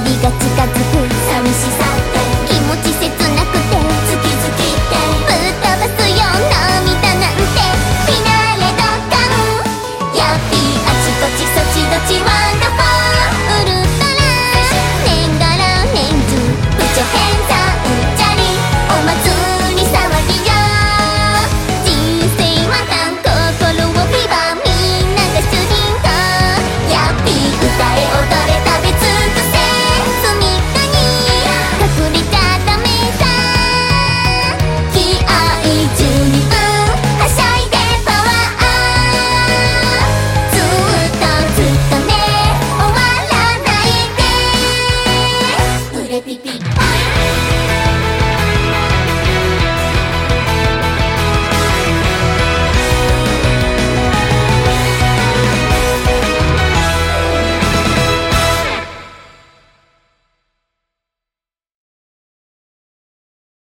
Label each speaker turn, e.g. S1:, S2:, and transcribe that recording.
S1: わが近づく。寂しさ